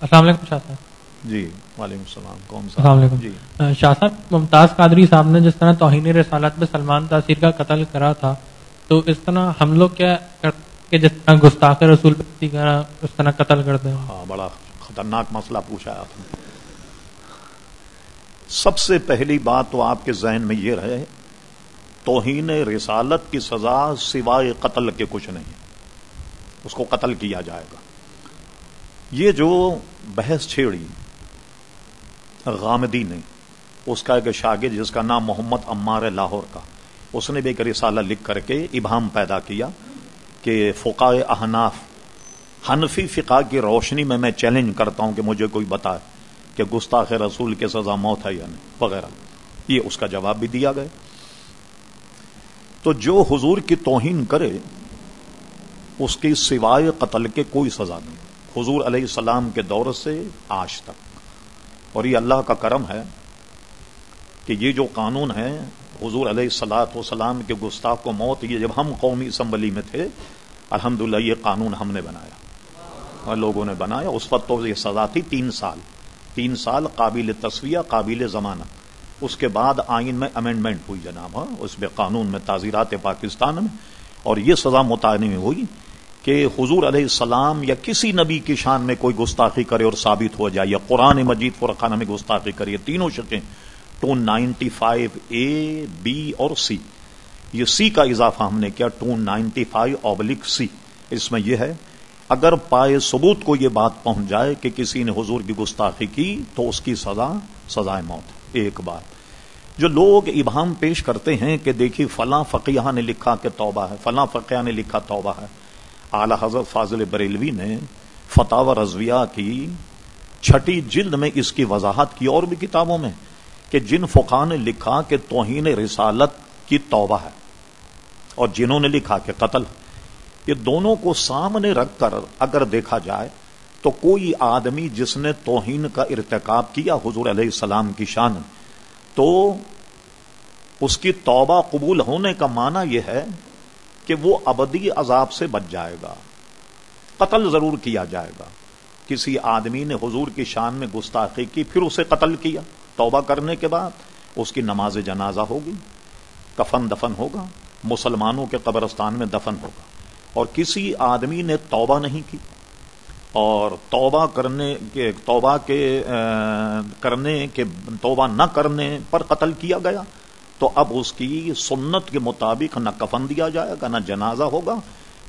السلام علیکم شاہ صاحب۔ جی وعلیکم السلام کون سا؟ السلام علیکم۔ جی۔ شاہ صاحب ممتاز قادری صاحب نے جس طرح توہین رسالت میں سلمان تاثیر کا قتل کرا تھا تو اس طرح ہم لوگ کیا کرتے کہ جس طرح گستاخ رسول کسی کا اس طرح قتل کرتے ہیں؟ ہاں بڑا خطرناک مسئلہ پوچھا ہے آپ نے۔ سب سے پہلی بات تو آپ کے ذہن میں یہ رہے توہین رسالت کی سزا سوائے قتل کے کچھ نہیں۔ اس کو قتل کیا جائے گا۔ یہ جو بحث چھیڑی، غامدی نے، اس کا ایک شاگرد جس کا نام محمد عمار لاہور کا، اس نے بھی ایک رسالہ لکھ کر کے ابہام پیدا کیا کہ فقا احناف، حنفی فقہ کی روشنی میں میں چیلنج کرتا ہوں کہ مجھے کوئی بتائے کہ گستاخ رسول کے سزا موت ہے یا نہیں، وغیرہ۔ یہ اس کا جواب بھی دیا گیا۔ تو جو حضور کی توہین کرے، اس کی سوائے قتل کے کوئی سزا نہیں۔ حضور علیہ السلام کے دور سے آج تک۔ اور یہ اللہ کا کرم ہے کہ یہ جو قانون ہے، حضور علیہ السلاۃ وسلام کے گستاخ کو موت، یہ جب ہم قومی اسمبلی میں تھے الحمد یہ قانون ہم نے بنایا۔ اور لوگوں نے بنایا۔ اس وقت تو یہ سزا تھی تین سال۔ تین سال قابل تصویہ قابل ضمانت اس کے بعد آئین میں امینڈمنٹ ہوئی جناب۔ اس میں قانون میں تعزیرات پاکستان میں۔ اور یہ سزا متعین ہوئی۔ کہ حضور علیہ السلام یا کسی نبی کی شان میں کوئی گستاخی کرے اور ثابت ہو جائے یا قرآن مجید فرقانہ میں گستاخی کرے، یہ تینوں شکیں two ninety five A, B اور سی۔ یہ سی کا اضافہ ہم نے کیا، two ninety five oblique C. اس میں یہ ہے، اگر پائے ثبوت کو یہ بات پہنچ جائے کہ کسی نے حضور کی گستاخی کی، تو اس کی سزا، سزائے موت۔ ایک بات جو لوگ ابہام پیش کرتے ہیں کہ دیکھیے فلاں فقیہ نے لکھا کہ توبہ ہے، فلاں فقیہ نے لکھا توبہ ہے اعلی حضرت فاضل بریلوی نے فتح رضویہ کی چھٹی جلد میں اس کی وضاحت کی اور بھی کتابوں میں کہ جن فقہ نے لکھا کہ توہین رسالت کی توبہ ہے اور جنہوں نے لکھا کہ قتل یہ دونوں کو سامنے رکھ کر اگر دیکھا جائے تو کوئی آدمی جس نے توہین کا ارتکاب کیا حضور علیہ السلام کی شان تو اس کی توبہ قبول ہونے کا معنی یہ ہے کہ وہ ابدی عذاب سے بچ جائے گا۔ قتل ضرور کیا جائے گا۔ کسی آدمی نے حضور کی شان میں گستاخی کی، پھر اسے قتل کیا۔ توبہ کرنے کے بعد اس کی نماز جنازہ ہوگی، کفن دفن ہوگا، مسلمانوں کے قبرستان میں دفن ہوگا۔ اور کسی آدمی نے توبہ نہیں کی۔ اور توبہ کرنے کے، توبہ کے کرنے کے، توبہ نہ کرنے پر قتل کیا گیا۔ تو اب اس کی سنت کے مطابق نہ کفن دیا جائے گا، نہ جنازہ ہوگا،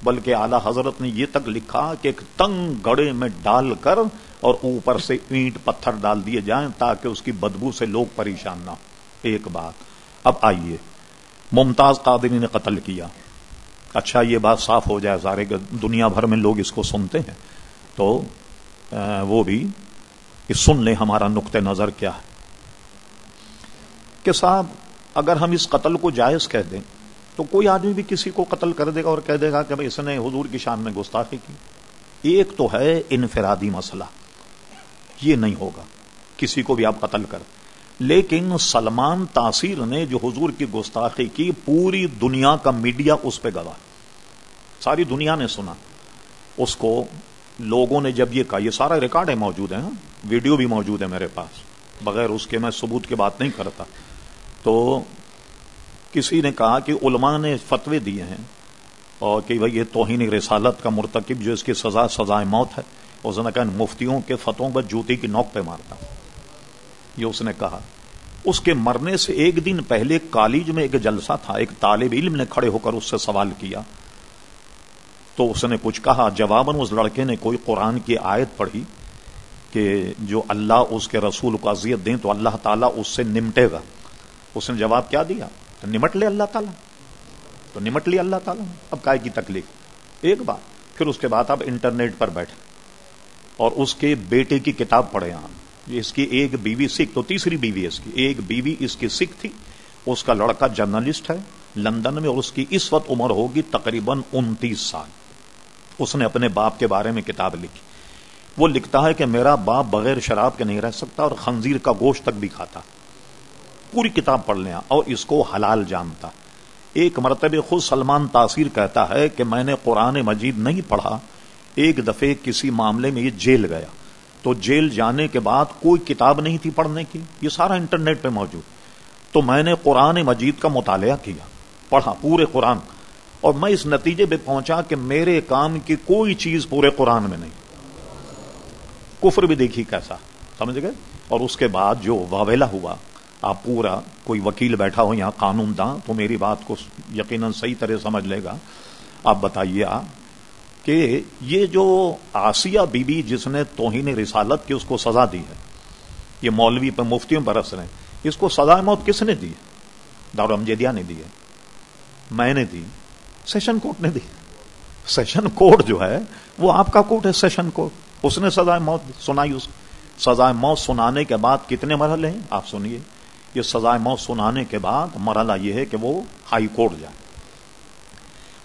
بلکہ اعلی حضرت نے یہ تک لکھا کہ ایک تنگ گڑے میں ڈال کر اور اوپر سے اینٹ پتھر ڈال دیے جائیں تاکہ اس کی بدبو سے لوگ پریشان نہ ایک بات۔ اب آئیے۔ ممتاز قادری نے قتل کیا۔ اچھا یہ بات صاف ہو جائے سارے دنیا بھر میں لوگ اس کو سنتے ہیں۔ تو وہ بھی سن لیں ہمارا نقطۂ نظر کیا۔ ہے کہ صاحب اگر ہم اس قتل کو جائز کہہ دیں، تو کوئی آدمی بھی کسی کو قتل کر دے گا اور کہہ دے گا کہ بھائی اس نے حضور کی شان میں گستاخی کی۔ ایک تو ہے انفرادی مسئلہ۔ یہ نہیں ہوگا۔ کسی کو بھی آپ قتل کر۔ لیکن سلمان تاثیر نے جو حضور کی گستاخی کی، پوری دنیا کا میڈیا اس پہ گوا ساری دنیا نے سنا۔ اس کو لوگوں نے جب یہ کہا، یہ سارا ریکارڈ ہے موجود ہے ہاں؟ ویڈیو بھی موجود ہے میرے پاس۔ بغیر اس کے میں ثبوت کی بات نہیں کرتا۔ تو کسی نے کہا کہ علماء نے فتوے دیے ہیں اور کہ بھائی یہ توہین رسالت کا مرتکب جو اس کی سزا، سزائے موت ہے اس نے کہا مفتیوں کے فتوں پر جوتی کی نوک پہ مارتا۔ یہ اس نے کہا۔ اس کے مرنے سے ایک دن پہلے کالج میں ایک جلسہ تھا، ایک طالب علم نے کھڑے ہو کر اس سے سوال کیا۔ تو اس نے کچھ کہا۔ جواباً اس لڑکے نے کوئی قرآن کی آیت پڑھی کہ جو اللہ اس کے رسول کو اذیت دیں تو اللہ تعالیٰ اس سے نمٹے گا۔ اس نے جواب کیا دیا؟ تو نمٹ لے اللہ تعالیٰ۔ تو نمٹ لیا اللہ تعالیٰ۔ اب کائے کی تکلیف؟ ایک بات، پھر اس کے بعد آپ انٹرنیٹ پر بیٹھے اور اس کے بیٹے کی کتاب پڑھے آپ۔ اس کی ایک بیوی سکھ، تو تیسری بیوی اس کی۔ ایک بیوی اس کی سکھ تھی۔ اس کا لڑکا جرنلسٹ ہے۔ لندن میں اور اس کی اس وقت عمر ہوگی تقریباً انتیس سال۔ اس نے اپنے باپ کے بارے میں کتاب لکھی۔ وہ لکھتا ہے کہ میرا باپ بغیر شراب کے نہیں رہ سکتا اور خنزیر کا گوشت تک بھی کھاتا۔ پوری کتاب پڑھ لیا اور اس کو حلال جانتا۔ ایک مرتبہ خود سلمان تاثیر کہتا ہے کہ میں نے قرآن مجید نہیں پڑھا۔ ایک دفعہ کسی معاملے میں یہ جیل گیا۔ تو جیل جانے کے بعد کوئی کتاب نہیں تھی پڑھنے کی۔ یہ سارا انٹرنیٹ پہ موجود۔ تو میں نے قرآن مجید کا مطالعہ کیا، پڑھا پورے قرآن۔ اور میں اس نتیجے پہ پہنچا کہ میرے کام کی کوئی چیز پورے قرآن میں نہیں۔ کفر بھی دیکھی کیسا، سمجھ گئے؟ اور اس کے بعد جو واویلا ہوا آپ پورا کوئی وکیل بیٹھا ہو یہاں قانون داں تو میری بات کو یقیناً صحیح طرح سمجھ لے گا۔ آپ بتائیے آپ کہ یہ جو آسیہ بی بی جس نے توہین رسالت کی اس کو سزا دی ہے، یہ مولوی پہ مفتیوں برس رہے ہیں، اس کو سزا موت کس نے دی؟ دار امجدیا نے دی ہے، میں نے دی، سیشن کورٹ نے دی۔ سیشن کورٹ جو ہے، وہ آپ کا کورٹ ہے سیشن کورٹ۔ اس نے سزا موت سنائی، اس سزا موت سنانے کے بعد کتنے مرحلے ہیں؟ آپ سنیے۔ یہ سزا موت سنانے کے بعد مرحلہ یہ ہے کہ وہ ہائی کورٹ جائے۔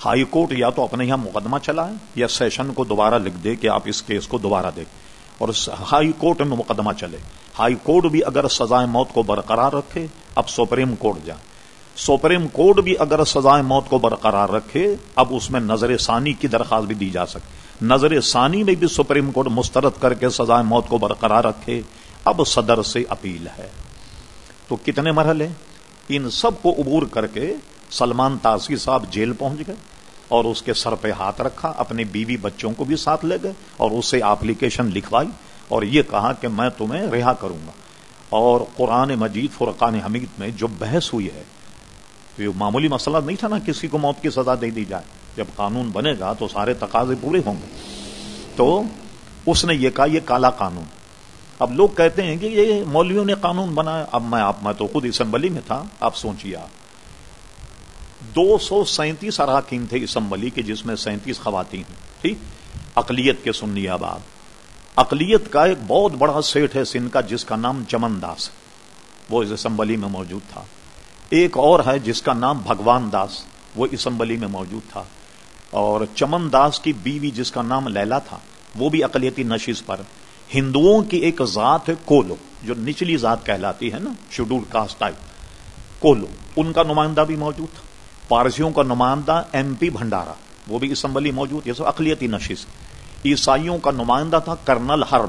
ہائی کورٹ یا تو اپنے یہاں مقدمہ چلا ہے یا سیشن کو دوبارہ لکھ دے کہ آپ اس کیس کو دوبارہ دیں اور ہائی کورٹ میں مقدمہ چلے۔ ہائی کورٹ بھی اگر سزائے موت کو برقرار رکھے، اب سپریم کورٹ جائے۔ سپریم کورٹ بھی اگر سزائے موت کو برقرار رکھے، اب اس میں نظر ثانی کی درخواست بھی دی جا سکے نظر ثانی میں بھی سپریم کورٹ مسترد کر کے سزائے موت کو برقرار رکھے، اب صدر سے اپیل ہے۔ تو کتنے مرحلے ان سب کو عبور کر کے سلمان تاثیر صاحب جیل پہنچ گئے اور اس کے سر پہ ہاتھ رکھا، اپنے بیوی بچوں کو بھی ساتھ لے گئے اور اسے اپلیکیشن لکھوائی اور یہ کہا کہ میں تمہیں رہا کروں گا۔ اور قرآن مجید فرقان حمید میں جو بحث ہوئی ہے، یہ معمولی مسئلہ نہیں تھا نا کسی کو موت کی سزا دے دی جائے۔ جب قانون بنے گا تو سارے تقاضے پورے ہوں گے۔ تو اس نے یہ کہا، یہ کالا قانون۔ اب لوگ کہتے ہیں کہ یہ مولویوں نے قانون بنایا۔ اب میں آپ میں تو خود اسمبلی میں تھا۔ آپ سوچیے آپ۔ دو سو سینتیس اراکین تھے اسمبلی کے، جس میں سینتیس خواتین ٹھیک؟ اقلیت کے سنی آباد۔ اقلیت کا ایک بہت بڑا سیٹ ہے سندھ کا، جس کا نام چمن داس وہ اس اسمبلی میں موجود تھا۔ ایک اور ہے جس کا نام بھگوان داس، وہ اسمبلی میں موجود تھا۔ اور چمن داس کی بیوی جس کا نام لیلا تھا، وہ بھی اقلیتی نشیز پر۔ ہندوؤں کی ایک ذات ہے کولو، جو نچلی ذات کہلاتی ہے نا شیڈول کاسٹ ٹائپ۔ کولو، ان کا نمائندہ بھی موجود تھا۔ پارسیوں کا نمائندہ ایم پی بھنڈارا، وہ بھی اسمبلی موجود، یہ سب اقلیتی نشست عیسائیوں کا نمائندہ تھا کرنل ہر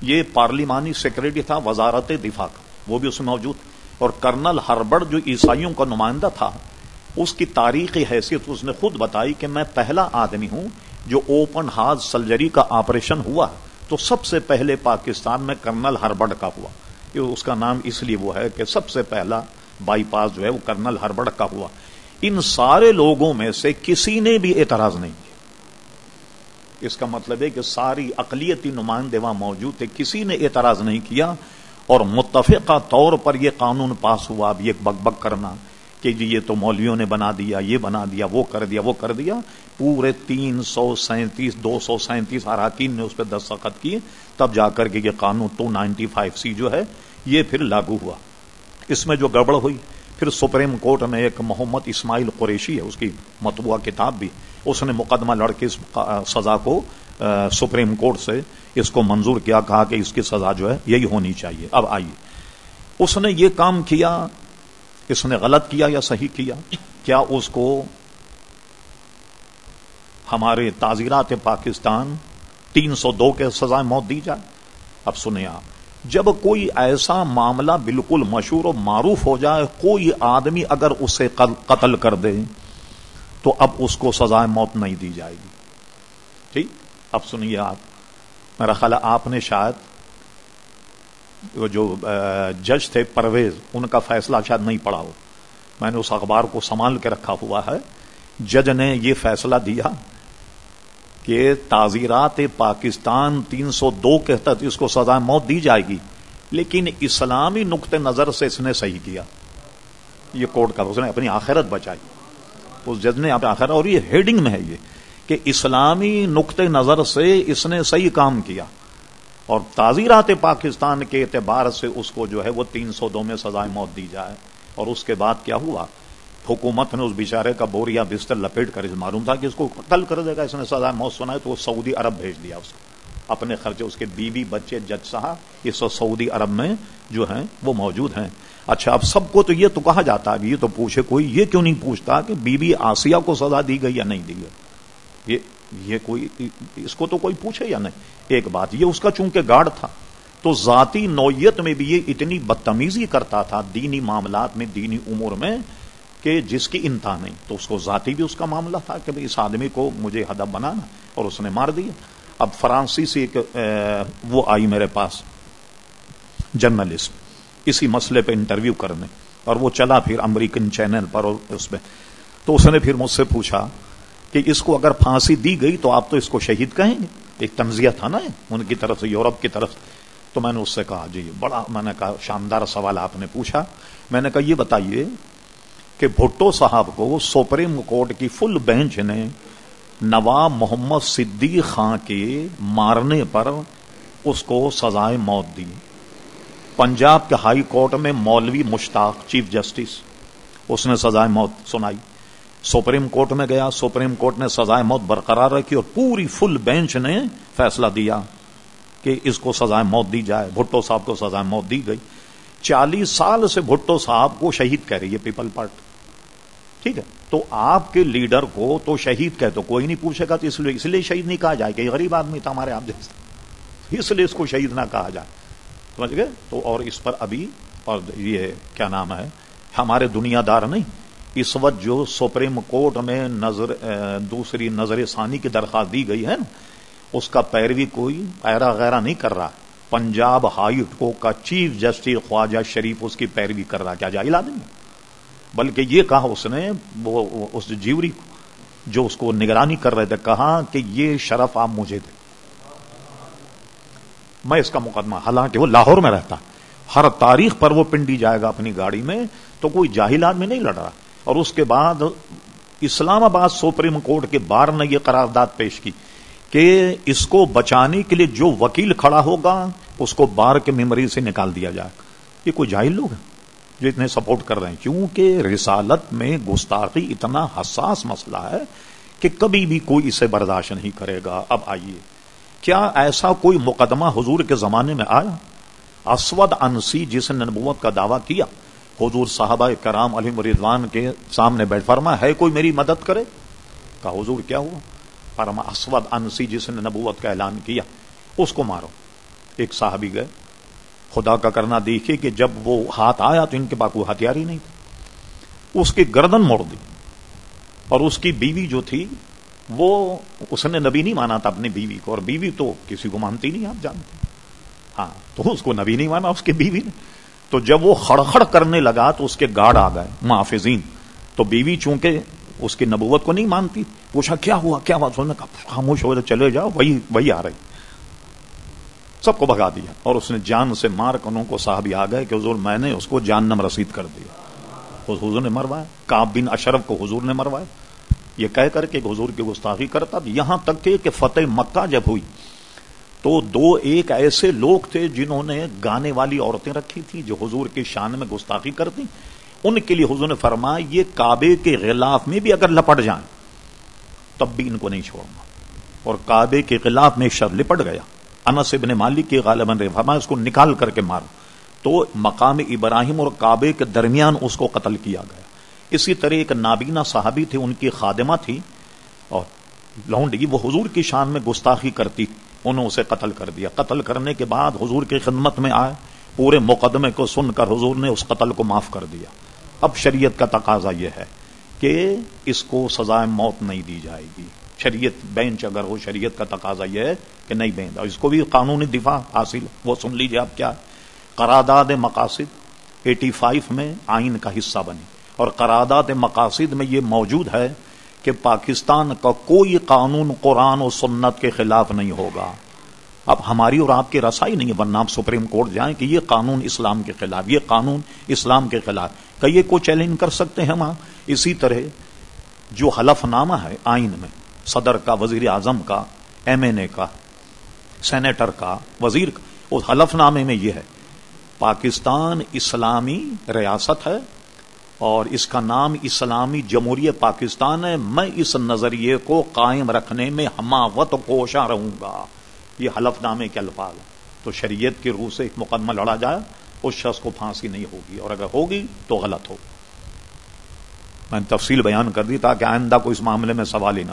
یہ پارلیمانی سیکرٹری تھا وزارت دفاع کا، وہ بھی اس میں موجود۔ اور کرنل ہربڑ جو عیسائیوں کا نمائندہ تھا، اس کی تاریخی حیثیت اس نے خود بتائی کہ میں پہلا آدمی ہوں جو اوپن ہارٹ سرجری کا آپریشن ہوا۔ تو سب سے پہلے پاکستان میں کرنل ہربڑ کا ہوا۔ اس کا نام اس لیے وہ ہے کہ سب سے پہلا بائی پاس جو ہے وہ کرنل ہربڑ کا ہوا۔ ان سارے لوگوں میں سے کسی نے بھی اعتراض نہیں کیا۔ اس کا مطلب ہے کہ ساری اقلیتی نمائندے وہاں موجود تھے، کسی نے اعتراض نہیں کیا۔ اور متفقہ طور پر یہ قانون پاس ہوا، اب یہ بک بک کرنا۔ کہ جی یہ تو مولویوں نے بنا دیا، یہ بنا دیا، وہ کر دیا، وہ کر دیا۔ پورے تین سو سینتیس، دو سو سینتیس اراکین نے اس پہ دستخط کیے۔ تب جا کر کے یہ قانون ٹو نائنٹی فائیو سی جو ہے، یہ پھر لاگو ہوا۔ اس میں جو گڑبڑ ہوئی، پھر سپریم کورٹ میں ایک محمد اسماعیل قریشی ہے، اس کی متبوع کتاب بھی۔ اس نے مقدمہ لڑ کے سزا کو سپریم کورٹ سے اس کو منظور کیا، کہا کہ اس کی سزا جو ہے، یہی ہونی چاہیے۔ اب آئیے۔ اس نے یہ کام کیا۔ اس نے غلط کیا یا صحیح کیا کیا اس کو ہمارے تعزیرات پاکستان تین سو دو کے سزائیں موت دی جائے؟ اب سنیں آپ، جب کوئی ایسا معاملہ بالکل مشہور و معروف ہو جائے، کوئی آدمی اگر اسے قتل کر دے، تو اب اس کو سزائے موت نہیں دی جائے گی۔ ٹھیک؟ اب سنیے آپ، میرا خیال آپ نے شاید جو جج تھے پرویز، ان کا فیصلہ شاید نہیں پڑا ہو۔ میں نے اس اخبار کو سنبھال کے رکھا ہوا ہے۔ جج نے یہ فیصلہ دیا کہ تعزیرات پاکستان تین سو دو کے تحت اس کو سزا موت دی جائے گی، لیکن اسلامی نقطۂ نظر سے اس نے صحیح کیا۔ یہ کورٹ کا اس نے اپنی آخرت بچائی۔ اس جج نے اپنی آخرت، اور یہ ہیڈنگ میں ہے یہ کہ اسلامی نقطۂ نظر سے اس نے صحیح کام کیا۔ اور تعزیرات پاکستان کے اعتبار سے اس کو جو ہے وہ تین سو دو میں سزائے موت دی جائے۔ اور اس کے بعد کیا ہوا؟ حکومت نے اس بیچارے کا بوریا بستر لپیٹ کر معلوم تھا کہ اس کو قتل کر دے گا، اس نے سزا موت سنا ہے تو وہ سعودی عرب بھیج دیا اس کو۔ اپنے خرچے، اس کے بیوی، بچے، جج صاحب، اس سعودی عرب میں جو ہیں وہ موجود ہیں۔ اچھا اب سب کو تو یہ تو کہا جاتا ہے، یہ تو پوچھے، کوئی یہ کیوں نہیں پوچھتا کہ بی بی آسیہ کو سزا دی گئی یا نہیں دی گئی؟ یہ یہ کوئی اس کو تو کوئی پوچھے یا نہیں؟ ایک بات، یہ اس کا چونکہ گارڈ تھا، تو ذاتی نوعیت میں بھی یہ اتنی بدتمیزی کرتا تھا دینی معاملات میں، دینی امور میں، کہ جس کی انتہا نہیں۔ تو اس کو ذاتی بھی اس کا معاملہ تھا کہ اس آدمی کو مجھے ہدف بنانا اور اس نے مار دیا۔ اب فرانسی سے ایک وہ آئی میرے پاس، جرنلسٹ، اسی مسئلے پہ انٹرویو کرنے، اور وہ چلا پھر امریکن چینل پر اور اس پہ تو اس نے پھر مجھ سے پوچھا کہ اس کو اگر پھانسی دی گئی تو آپ تو اس کو شہید کہیں گے؟ ایک تنزیہ تھا نا ان کی طرف سے، یورپ کی طرف۔ تو میں نے اس سے کہا جی بڑا میں نے کہا، شاندار سوال آپ نے پوچھا۔ میں نے کہا، یہ بتائیے کہ بھٹو صاحب کو سپریم کورٹ کی فل بینچ نے نواب محمد صدیق خان کے مارنے پر اس کو سزائے موت دی۔ پنجاب کے ہائی کورٹ میں مولوی مشتاق، چیف جسٹس، اس نے سزائے موت سنائی۔ سپریم کورٹ میں گیا، سپریم کورٹ نے سزائے موت برقرار رکھی اور پوری فل بینچ نے فیصلہ دیا کہ اس کو سزائے موت دی جائے۔ بھٹو صاحب کو سزائے موت دی گئی۔ چالیس سال سے بھٹو صاحب کو شہید کہہ رہی ہے پیپل پارٹی ٹھیک ہے؟ تو آپ کے لیڈر کو تو شہید کہہ تو کوئی نہیں پوچھے گا تو اس لیے اس لیے شہید نہیں کہا جائے کہ غریب آدمی تھا ہمارے آپ جیسے اس لیے اس کو شہید نہ کہا جائے۔ سمجھ گئے؟ تو اور اس پر ابھی اور یہ کیا نام ہے؟ ہمارے دنیا دار نہیں۔ اس وقت جو سپریم کورٹ میں نظر دوسری نظر ثانی کی درخواست دی گئی ہے نا، اس کا پیروی کوئی ایرا غیرہ نہیں کر رہا۔ پنجاب ہائی کورٹ کا چیف جسٹس خواجہ شریف اس کی پیروی کر رہا کیا جائے آدمی بلکہ یہ کہا اس نے، وہ اس جیوری کو، جو اس کو نگرانی کر رہے تھے، کہا کہ یہ شرف آپ مجھے دے میں اس کا مقدمہ، حالانکہ وہ لاہور میں رہتا۔ ہر تاریخ پر وہ پنڈی جائے گا اپنی گاڑی میں، تو کوئی جاہل آدمی نہیں لڑ رہا۔ اور اس کے بعد اسلام آباد سپریم کورٹ کے بار نے یہ قرارداد پیش کی کہ اس کو بچانے کے لیے جو وکیل کھڑا ہوگا، اس کو بار کے میموری سے نکال دیا جائے۔ یہ کوئی جاہل لوگ ہیں جو اتنے سپورٹ کر رہے ہیں؟ کیونکہ رسالت میں گستاخی اتنا حساس مسئلہ ہے کہ کبھی بھی کوئی اسے برداشت نہیں کرے گا۔ اب آئیے۔ کیا ایسا کوئی مقدمہ حضور کے زمانے میں آیا؟ اسود انسی جس نے نبوت کا دعویٰ کیا۔ حضور صاحبہ کرام علی مریضوان کے سامنے بیٹھ فرما، ہے کوئی میری مدد کرے؟ کہا، حضور، کیا ہوا؟ فرما، اسود انسی جس نے نبوت کا اعلان کیا، اس کو مارو۔ ایک صاحبی گئے، خدا کا کرنا دیکھے کہ جب وہ ہاتھ آیا تو ان کے پاس کوئی ہتھیار ہی نہیں تھا اس کی گردن موڑ دی۔ اور اس کی بیوی جو تھی، وہ اس نے نبی نہیں مانا تھا اپنی بیوی کو، اور بیوی تو کسی کو مانتی نہیں، آپ جانتے ہاں تو اس کو نبی نہیں مانا، اس کی بیوی نے۔ تو جب وہ خڑخڑ کرنے لگا تو اس کے گارڈ آ گئے، محافظین۔ تو بیوی چونکہ اس کی نبوت کو نہیں مانتی، پوچھا، کیا ہوا؟ کیا ہوا سننے کا خاموش ہو چلے جاؤ، وہی وہی آ رہی۔ سب کو بگا دیا۔ اور اس نے جان سے مار کر کو صاحب آ گئے کہ حضور، میں نے اس کو جان نم رسید کر دیا۔ حضور نے مروایا کاب بن اشرف کو حضور نے مروایا۔ یہ کہہ کر کے حضور کی گستاخی کرتا، یہاں تک کہ فتح مکہ جب ہوئی۔ تو دو ایک ایسے لوگ تھے جنہوں نے گانے والی عورتیں رکھی تھی جو حضور کی شان میں گستاخی کرتی ان کے لیے حضور نے فرمایا، یہ کعبے کے خلاف میں بھی اگر لپٹ جائیں، تب بھی ان کو نہیں چھوڑنا اور کعبے کے خلاف میں شر لپٹ گیا۔ انس ابن مالک کے غالباً فرمایا، اس کو نکال کر کے مارو۔ تو مقام ابراہیم اور کعبے کے درمیان اس کو قتل کیا گیا۔ اسی طرح ایک نابینا صحابی تھی ان کی خادمہ تھی اور لونڈی، وہ حضور کی شان میں گستاخی کرتی۔ انہوں اسے قتل کر دیا۔ قتل کرنے کے بعد حضور کی خدمت میں آئے، پورے مقدمے کو سن کر حضور نے اس قتل کو معاف کر دیا۔ اب شریعت کا تقاضا یہ ہے کہ اس کو سزائے موت نہیں دی جائے گی۔ شریعت بینچ اگر ہو، شریعت کا تقاضا یہ ہے کہ نہیں بینچ۔ اس کو بھی قانونی دفاع حاصل، وہ سن لیجیے آپ کیا قرارداد مقاصد ایٹی فائیو میں آئین کا حصہ بنی اور قرارداد مقاصد میں یہ موجود ہے کہ پاکستان کا کوئی قانون قرآن و سنت کے خلاف نہیں ہوگا۔ اب ہماری اور آپ کی رسائی نہیں ورنہ آپ سپریم کورٹ جائیں کہ یہ قانون اسلام کے خلاف، یہ قانون اسلام کے خلاف۔ کئی کو چیلنج کر سکتے ہیں ہم اسی طرح جو حلف نامہ ہے آئین میں، صدر کا، وزیر اعظم کا، ایم این اے کا، سینیٹر کا، وزیر کا اس حلف نامے میں یہ ہے۔ پاکستان اسلامی ریاست ہے۔ اور اس کا نام اسلامی جمہوریہ پاکستان ہے، میں اس نظریے کو قائم رکھنے میں ہماوت کوشاں رہوں گا۔ یہ حلف نامے کے الفاظ تو شریعت کی روح سے ایک مقدمہ لڑا جائے، اس شخص کو پھانسی نہیں ہوگی، اور اگر ہوگی تو غلط ہو۔ میں نے تفصیل بیان کر دی تاکہ آئندہ کو اس معاملے میں سوال ہی نہ